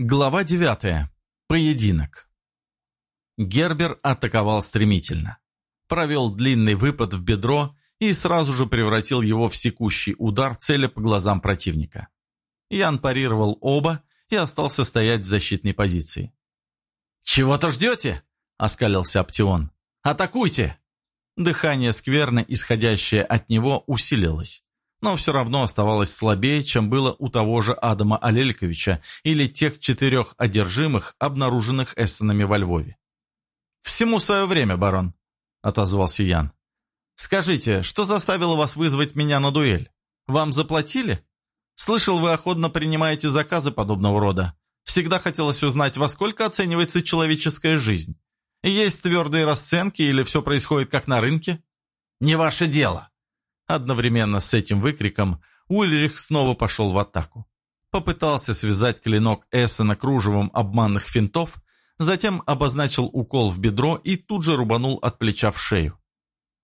Глава 9. Поединок. Гербер атаковал стремительно. Провел длинный выпад в бедро и сразу же превратил его в секущий удар, целя по глазам противника. Ян парировал оба и остался стоять в защитной позиции. «Чего-то ждете?» – оскалился Аптион. «Атакуйте!» Дыхание скверно, исходящее от него, усилилось но все равно оставалось слабее, чем было у того же Адама Алельковича или тех четырех одержимых, обнаруженных Эссенами во Львове. «Всему свое время, барон», — отозвался Ян. «Скажите, что заставило вас вызвать меня на дуэль? Вам заплатили? Слышал, вы охотно принимаете заказы подобного рода. Всегда хотелось узнать, во сколько оценивается человеческая жизнь. Есть твердые расценки или все происходит как на рынке? Не ваше дело», Одновременно с этим выкриком Ульрих снова пошел в атаку. Попытался связать клинок Эссена кружевом обманных финтов, затем обозначил укол в бедро и тут же рубанул от плеча в шею.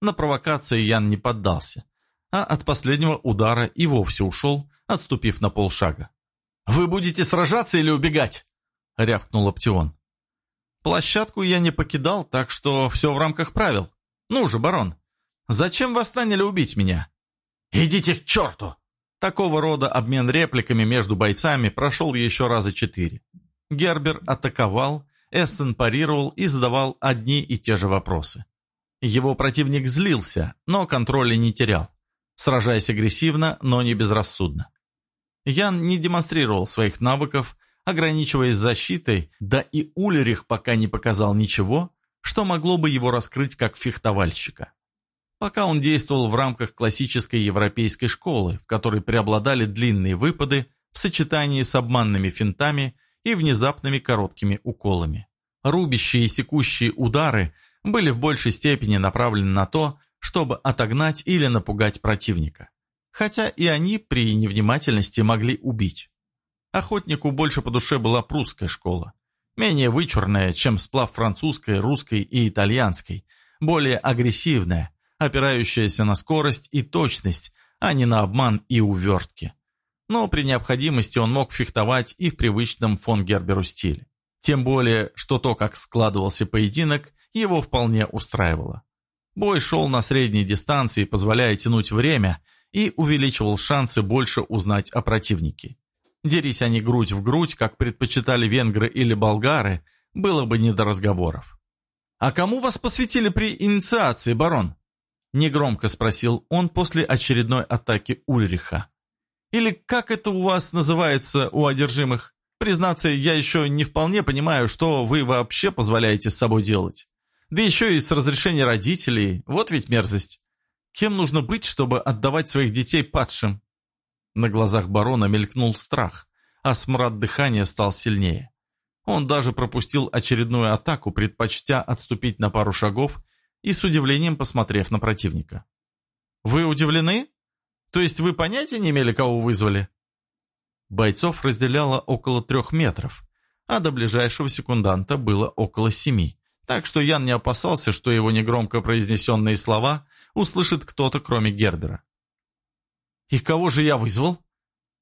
На провокации Ян не поддался, а от последнего удара и вовсе ушел, отступив на полшага. «Вы будете сражаться или убегать?» — рявкнул Аптион. «Площадку я не покидал, так что все в рамках правил. Ну же, барон, Зачем вас наняли убить меня?» «Идите к черту!» Такого рода обмен репликами между бойцами прошел еще раза четыре. Гербер атаковал, Эссен парировал и задавал одни и те же вопросы. Его противник злился, но контроля не терял, сражаясь агрессивно, но не безрассудно. Ян не демонстрировал своих навыков, ограничиваясь защитой, да и Ульрих пока не показал ничего, что могло бы его раскрыть как фехтовальщика пока он действовал в рамках классической европейской школы, в которой преобладали длинные выпады в сочетании с обманными финтами и внезапными короткими уколами. Рубящие и секущие удары были в большей степени направлены на то, чтобы отогнать или напугать противника. Хотя и они при невнимательности могли убить. Охотнику больше по душе была прусская школа. Менее вычурная, чем сплав французской, русской и итальянской, более агрессивная, опирающаяся на скорость и точность, а не на обман и увертки. Но при необходимости он мог фехтовать и в привычном фон Герберу стиле. Тем более, что то, как складывался поединок, его вполне устраивало. Бой шел на средней дистанции, позволяя тянуть время, и увеличивал шансы больше узнать о противнике. Дерись они грудь в грудь, как предпочитали венгры или болгары, было бы не до разговоров. «А кому вас посвятили при инициации, барон?» Негромко спросил он после очередной атаки Ульриха. «Или как это у вас называется у одержимых? Признаться, я еще не вполне понимаю, что вы вообще позволяете с собой делать. Да еще и с разрешения родителей, вот ведь мерзость. Кем нужно быть, чтобы отдавать своих детей падшим?» На глазах барона мелькнул страх, а смрад дыхания стал сильнее. Он даже пропустил очередную атаку, предпочтя отступить на пару шагов и с удивлением посмотрев на противника. «Вы удивлены? То есть вы понятия не имели, кого вызвали?» Бойцов разделяло около трех метров, а до ближайшего секунданта было около семи, так что Ян не опасался, что его негромко произнесенные слова услышит кто-то, кроме Гербера. «И кого же я вызвал?»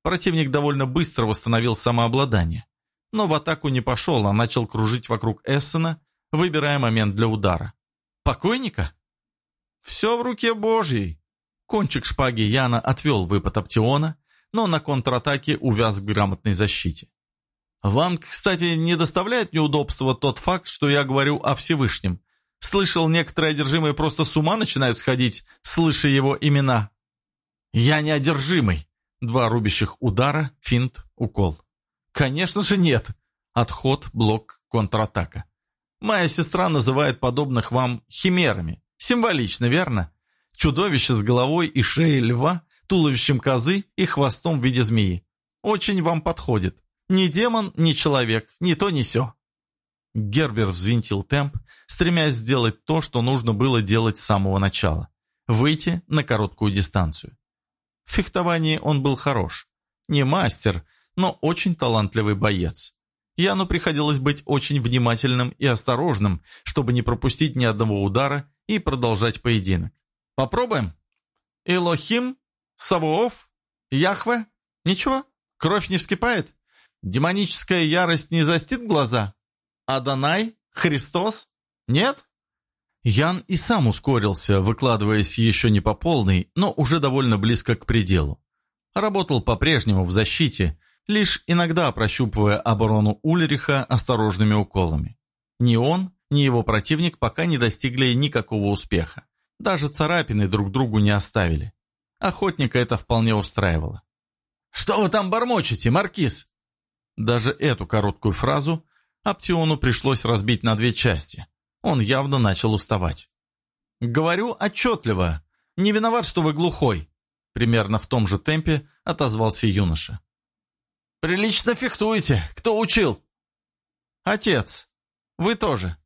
Противник довольно быстро восстановил самообладание, но в атаку не пошел, а начал кружить вокруг Эссена, выбирая момент для удара. Покойника? Все в руке Божьей. Кончик шпаги Яна отвел выпад Аптиона, но на контратаке увяз в грамотной защите. Вам, кстати, не доставляет неудобства тот факт, что я говорю о Всевышнем. Слышал, некоторые одержимые просто с ума начинают сходить, слыша его имена. Я не одержимый. Два рубящих удара, финт, укол. Конечно же нет. Отход, блок, контратака. Моя сестра называет подобных вам химерами. Символично, верно? Чудовище с головой и шеей льва, туловищем козы и хвостом в виде змеи. Очень вам подходит. Ни демон, ни человек, ни то, ни сё. Гербер взвинтил темп, стремясь сделать то, что нужно было делать с самого начала. Выйти на короткую дистанцию. В фехтовании он был хорош. Не мастер, но очень талантливый боец. Яну приходилось быть очень внимательным и осторожным, чтобы не пропустить ни одного удара и продолжать поединок. Попробуем? Элохим? Савуов? Яхве? Ничего? Кровь не вскипает? Демоническая ярость не застит глаза? Адонай? Христос? Нет? Ян и сам ускорился, выкладываясь еще не по полной, но уже довольно близко к пределу. Работал по-прежнему в защите, лишь иногда прощупывая оборону Ульриха осторожными уколами. Ни он, ни его противник пока не достигли никакого успеха. Даже царапины друг другу не оставили. Охотника это вполне устраивало. «Что вы там бормочете, Маркиз?» Даже эту короткую фразу Аптиону пришлось разбить на две части. Он явно начал уставать. «Говорю отчетливо. Не виноват, что вы глухой», примерно в том же темпе отозвался юноша. «Прилично фехтуете. Кто учил?» «Отец. Вы тоже».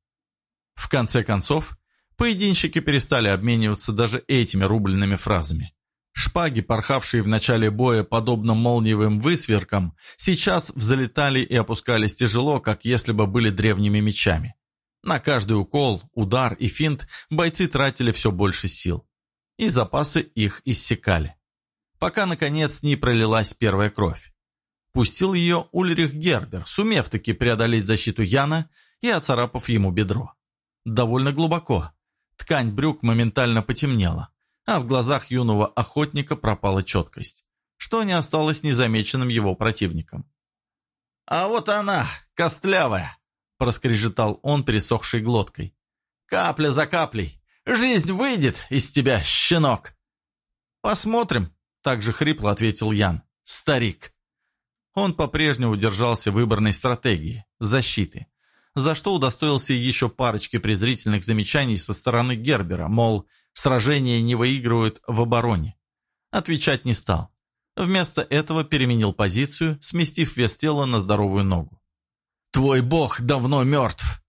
В конце концов, поединщики перестали обмениваться даже этими рубленными фразами. Шпаги, порхавшие в начале боя подобно молниевым высверкам, сейчас взлетали и опускались тяжело, как если бы были древними мечами. На каждый укол, удар и финт бойцы тратили все больше сил. И запасы их иссякали. Пока, наконец, не пролилась первая кровь. Пустил ее Ульрих Гербер, сумев таки преодолеть защиту Яна и оцарапав ему бедро. Довольно глубоко. Ткань брюк моментально потемнела а в глазах юного охотника пропала четкость, что не осталось незамеченным его противником. «А вот она, костлявая!» – проскрежетал он пересохшей глоткой. «Капля за каплей! Жизнь выйдет из тебя, щенок!» «Посмотрим», – также хрипло ответил Ян. «Старик». Он по-прежнему держался выбранной стратегии – защиты, за что удостоился еще парочки презрительных замечаний со стороны Гербера, мол, Сражения не выигрывают в обороне. Отвечать не стал. Вместо этого переменил позицию, сместив вес тела на здоровую ногу. «Твой бог давно мертв!»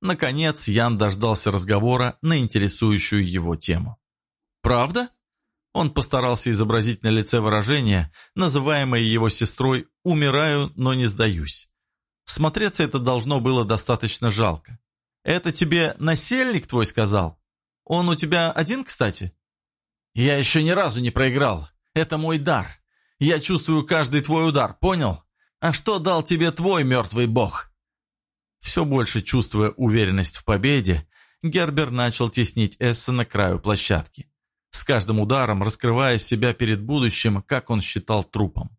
Наконец Ян дождался разговора на интересующую его тему. «Правда?» Он постарался изобразить на лице выражение, называемое его сестрой «умираю, но не сдаюсь». Смотреться это должно было достаточно жалко. «Это тебе насельник твой сказал?» Он у тебя один, кстати?» «Я еще ни разу не проиграл. Это мой дар. Я чувствую каждый твой удар, понял? А что дал тебе твой мертвый бог?» Все больше чувствуя уверенность в победе, Гербер начал теснить Эсса на краю площадки, с каждым ударом раскрывая себя перед будущим, как он считал трупом.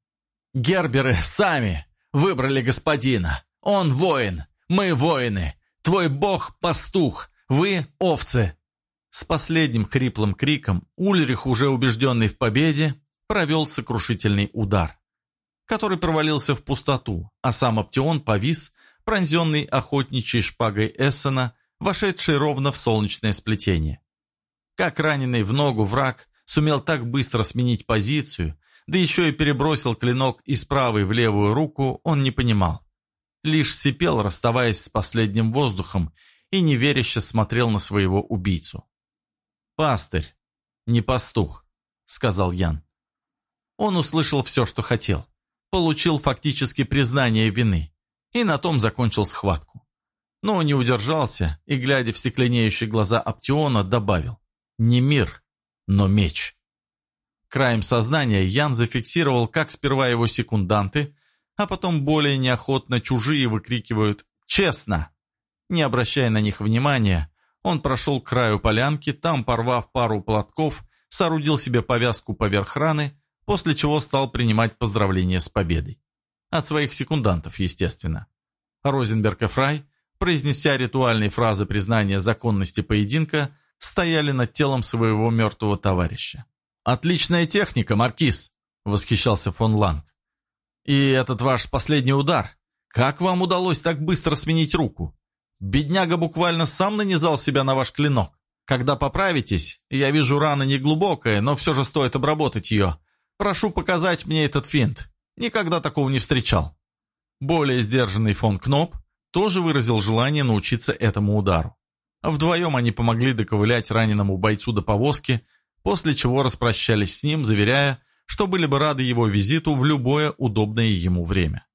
«Герберы сами выбрали господина. Он воин, мы воины. Твой бог – пастух, вы – овцы. С последним хриплым криком Ульрих, уже убежденный в победе, провел сокрушительный удар, который провалился в пустоту, а сам Аптеон повис, пронзенный охотничьей шпагой Эссена, вошедший ровно в солнечное сплетение. Как раненый в ногу враг сумел так быстро сменить позицию, да еще и перебросил клинок из правой в левую руку, он не понимал. Лишь сипел, расставаясь с последним воздухом, и неверяще смотрел на своего убийцу. «Пастырь, не пастух», — сказал Ян. Он услышал все, что хотел. Получил фактически признание вины. И на том закончил схватку. Но не удержался и, глядя в стекленеющие глаза Аптиона, добавил «Не мир, но меч». Краем сознания Ян зафиксировал, как сперва его секунданты, а потом более неохотно чужие выкрикивают «Честно!». Не обращая на них внимания, он прошел к краю полянки, там, порвав пару платков, соорудил себе повязку поверх раны, после чего стал принимать поздравления с победой. От своих секундантов, естественно. Розенберг и Фрай, произнеся ритуальные фразы признания законности поединка, стояли над телом своего мертвого товарища. «Отличная техника, Маркиз!» — восхищался фон Ланг. «И этот ваш последний удар. Как вам удалось так быстро сменить руку? Бедняга буквально сам нанизал себя на ваш клинок. Когда поправитесь, я вижу рана неглубокая, но все же стоит обработать ее. Прошу показать мне этот финт. Никогда такого не встречал». Более сдержанный фон Кноп тоже выразил желание научиться этому удару. Вдвоем они помогли доковылять раненому бойцу до повозки, после чего распрощались с ним, заверяя, что были бы рады его визиту в любое удобное ему время.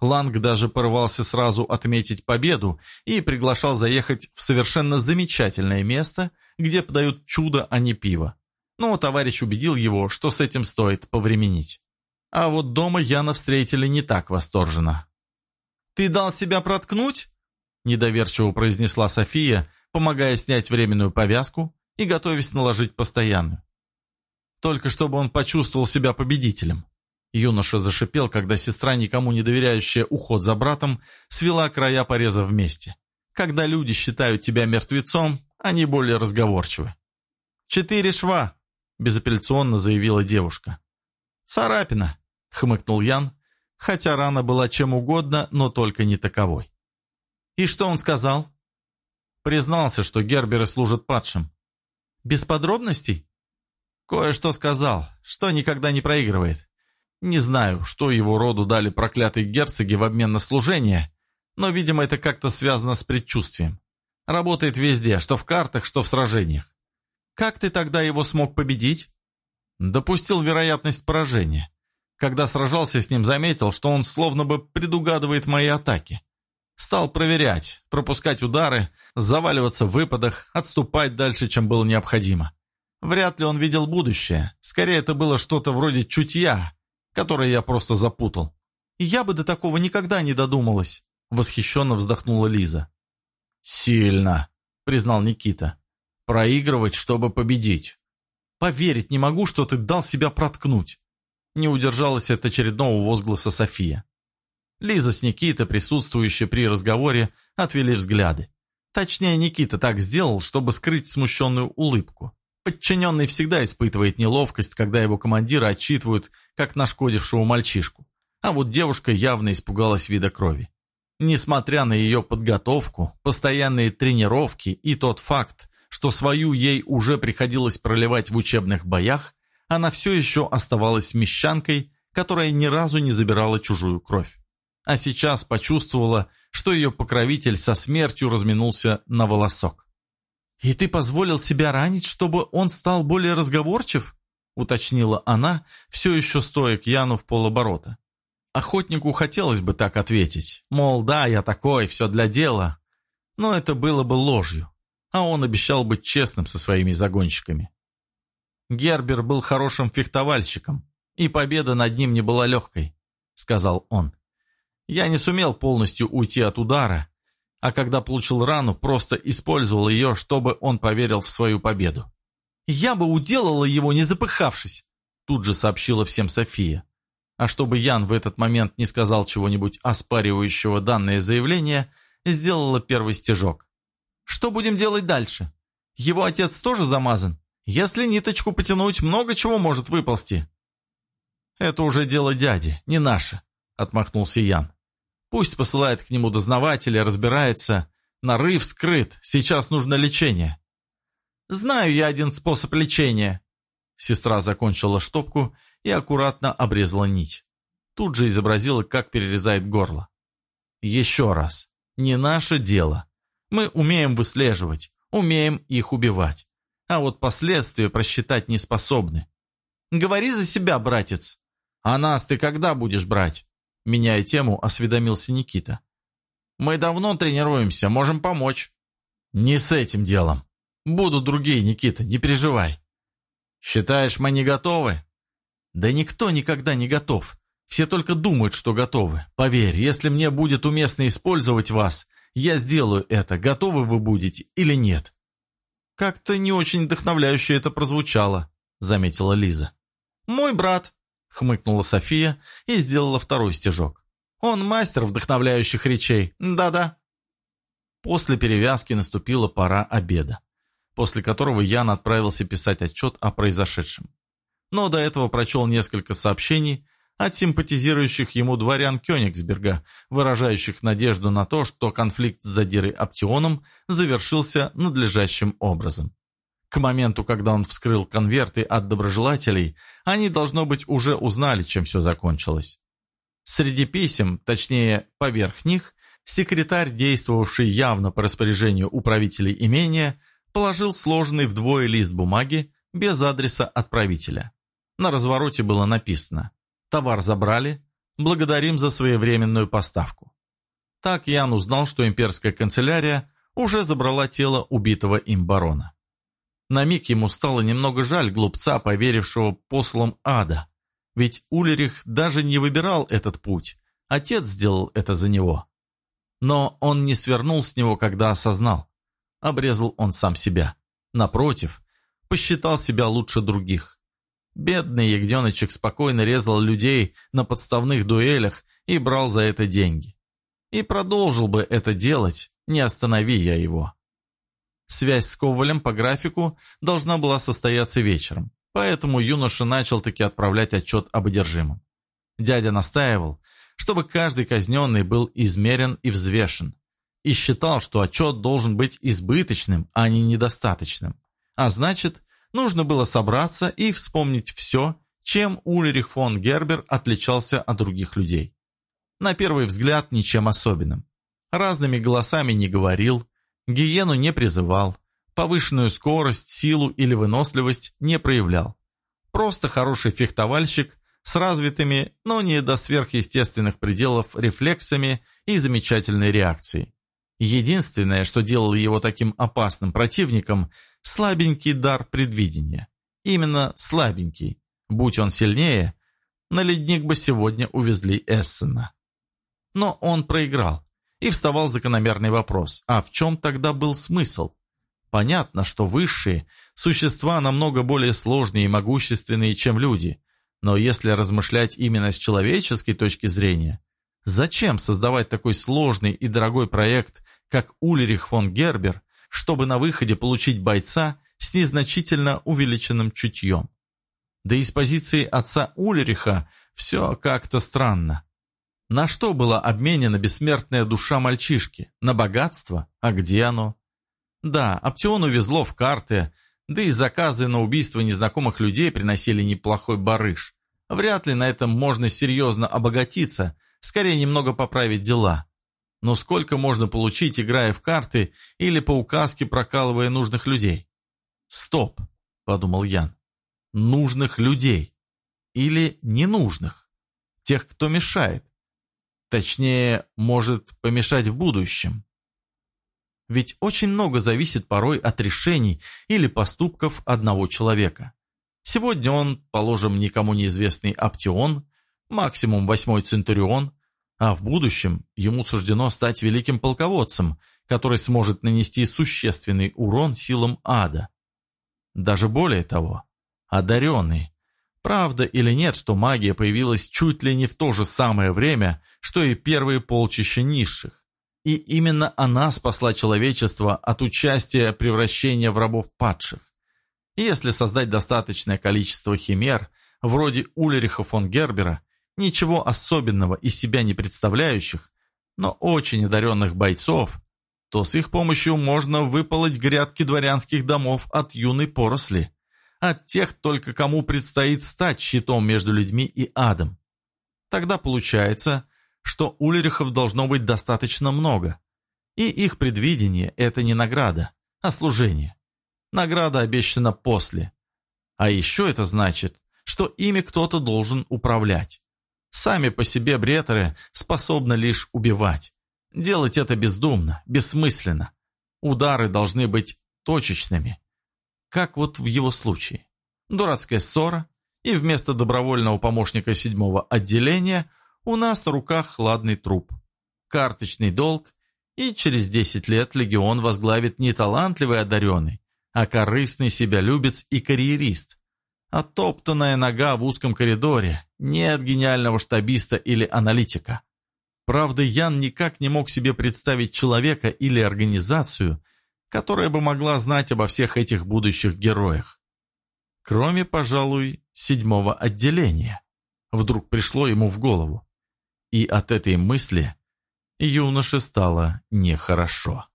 Ланг даже порвался сразу отметить победу и приглашал заехать в совершенно замечательное место, где подают чудо, а не пиво. Но товарищ убедил его, что с этим стоит повременить. А вот дома Яна встретили не так восторженно. «Ты дал себя проткнуть?» Недоверчиво произнесла София, помогая снять временную повязку и готовясь наложить постоянную. Только чтобы он почувствовал себя победителем. Юноша зашипел, когда сестра, никому не доверяющая уход за братом, свела края пореза вместе. Когда люди считают тебя мертвецом, они более разговорчивы. «Четыре шва!» – безапелляционно заявила девушка. «Царапина!» – хмыкнул Ян, хотя рана была чем угодно, но только не таковой. «И что он сказал?» Признался, что герберы служат падшим. «Без подробностей?» «Кое-что сказал, что никогда не проигрывает. Не знаю, что его роду дали проклятые герцоги в обмен на служение, но, видимо, это как-то связано с предчувствием. Работает везде, что в картах, что в сражениях. Как ты тогда его смог победить? Допустил вероятность поражения. Когда сражался с ним, заметил, что он словно бы предугадывает мои атаки. Стал проверять, пропускать удары, заваливаться в выпадах, отступать дальше, чем было необходимо. Вряд ли он видел будущее. Скорее, это было что-то вроде чутья, которое я просто запутал. я бы до такого никогда не додумалась, восхищенно вздохнула Лиза. Сильно, признал Никита. Проигрывать, чтобы победить. Поверить не могу, что ты дал себя проткнуть. Не удержалась от очередного возгласа София. Лиза с Никитой, присутствующие при разговоре, отвели взгляды. Точнее, Никита так сделал, чтобы скрыть смущенную улыбку. Подчиненный всегда испытывает неловкость, когда его командира отчитывают, как нашкодившего мальчишку. А вот девушка явно испугалась вида крови. Несмотря на ее подготовку, постоянные тренировки и тот факт, что свою ей уже приходилось проливать в учебных боях, она все еще оставалась мещанкой, которая ни разу не забирала чужую кровь. А сейчас почувствовала, что ее покровитель со смертью разминулся на волосок. «И ты позволил себя ранить, чтобы он стал более разговорчив?» уточнила она, все еще стоя к Яну в полоборота. Охотнику хотелось бы так ответить, мол, да, я такой, все для дела. Но это было бы ложью, а он обещал быть честным со своими загонщиками. Гербер был хорошим фехтовальщиком, и победа над ним не была легкой, сказал он. Я не сумел полностью уйти от удара, а когда получил рану, просто использовал ее, чтобы он поверил в свою победу. «Я бы уделала его, не запыхавшись», тут же сообщила всем София. А чтобы Ян в этот момент не сказал чего-нибудь оспаривающего данное заявление, сделала первый стежок. «Что будем делать дальше? Его отец тоже замазан? Если ниточку потянуть, много чего может выползти». «Это уже дело дяди, не наше», — отмахнулся Ян. Пусть посылает к нему дознавателя, разбирается. Нарыв скрыт, сейчас нужно лечение. Знаю я один способ лечения. Сестра закончила штопку и аккуратно обрезала нить. Тут же изобразила, как перерезает горло. Еще раз. Не наше дело. Мы умеем выслеживать, умеем их убивать. А вот последствия просчитать не способны. Говори за себя, братец. А нас ты когда будешь брать? Меняя тему, осведомился Никита. «Мы давно тренируемся, можем помочь». «Не с этим делом. Будут другие, Никита, не переживай». «Считаешь, мы не готовы?» «Да никто никогда не готов. Все только думают, что готовы. Поверь, если мне будет уместно использовать вас, я сделаю это, готовы вы будете или нет». «Как-то не очень вдохновляюще это прозвучало», — заметила Лиза. «Мой брат», хмыкнула София и сделала второй стежок. «Он мастер вдохновляющих речей, да-да». После перевязки наступила пора обеда, после которого Ян отправился писать отчет о произошедшем. Но до этого прочел несколько сообщений от симпатизирующих ему дворян Кёнигсберга, выражающих надежду на то, что конфликт с задирой Аптионом завершился надлежащим образом. К моменту, когда он вскрыл конверты от доброжелателей, они, должно быть, уже узнали, чем все закончилось. Среди писем, точнее, поверх них, секретарь, действовавший явно по распоряжению управителей имения, положил сложенный вдвое лист бумаги без адреса отправителя. На развороте было написано «Товар забрали, благодарим за своевременную поставку». Так Ян узнал, что имперская канцелярия уже забрала тело убитого им барона. На миг ему стало немного жаль глупца, поверившего послом ада. Ведь Улерих даже не выбирал этот путь. Отец сделал это за него. Но он не свернул с него, когда осознал. Обрезал он сам себя. Напротив, посчитал себя лучше других. Бедный ягненочек спокойно резал людей на подставных дуэлях и брал за это деньги. И продолжил бы это делать, не останови я его. Связь с Ковалем по графику должна была состояться вечером, поэтому юноша начал таки отправлять отчет об одержимом. Дядя настаивал, чтобы каждый казненный был измерен и взвешен, и считал, что отчет должен быть избыточным, а не недостаточным. А значит, нужно было собраться и вспомнить все, чем Ульрих фон Гербер отличался от других людей. На первый взгляд ничем особенным. Разными голосами не говорил, гиену не призывал, повышенную скорость, силу или выносливость не проявлял. Просто хороший фехтовальщик с развитыми, но не до сверхъестественных пределов рефлексами и замечательной реакцией. Единственное, что делало его таким опасным противником – слабенький дар предвидения. Именно слабенький. Будь он сильнее, на ледник бы сегодня увезли Эссена. Но он проиграл. И вставал закономерный вопрос, а в чем тогда был смысл? Понятно, что высшие – существа намного более сложные и могущественные, чем люди. Но если размышлять именно с человеческой точки зрения, зачем создавать такой сложный и дорогой проект, как Ульрих фон Гербер, чтобы на выходе получить бойца с незначительно увеличенным чутьем? Да и с позиции отца Ульриха все как-то странно. На что была обменена бессмертная душа мальчишки? На богатство? А где оно? Да, Аптиону везло в карты, да и заказы на убийство незнакомых людей приносили неплохой барыш. Вряд ли на этом можно серьезно обогатиться, скорее немного поправить дела. Но сколько можно получить, играя в карты или по указке прокалывая нужных людей? «Стоп», — подумал Ян. «Нужных людей. Или ненужных. Тех, кто мешает. Точнее, может помешать в будущем. Ведь очень много зависит порой от решений или поступков одного человека. Сегодня он, положим, никому неизвестный Аптион, максимум восьмой Центурион, а в будущем ему суждено стать великим полководцем, который сможет нанести существенный урон силам ада. Даже более того, одаренный, Правда или нет, что магия появилась чуть ли не в то же самое время, что и первые полчища низших. И именно она спасла человечество от участия превращения в рабов падших. Если создать достаточное количество химер, вроде Ульриха фон Гербера, ничего особенного из себя не представляющих, но очень одаренных бойцов, то с их помощью можно выполоть грядки дворянских домов от юной поросли от тех только кому предстоит стать щитом между людьми и адом. Тогда получается, что Ульрихов должно быть достаточно много. И их предвидение – это не награда, а служение. Награда обещана после. А еще это значит, что ими кто-то должен управлять. Сами по себе бретеры способны лишь убивать. Делать это бездумно, бессмысленно. Удары должны быть точечными, как вот в его случае. Дурацкая ссора, и вместо добровольного помощника седьмого отделения у нас на руках хладный труп. Карточный долг, и через десять лет легион возглавит не талантливый одаренный, а корыстный себялюбец и карьерист. Оттоптанная нога в узком коридоре, нет гениального штабиста или аналитика. Правда, Ян никак не мог себе представить человека или организацию, которая бы могла знать обо всех этих будущих героях. Кроме, пожалуй, седьмого отделения. Вдруг пришло ему в голову. И от этой мысли юноше стало нехорошо.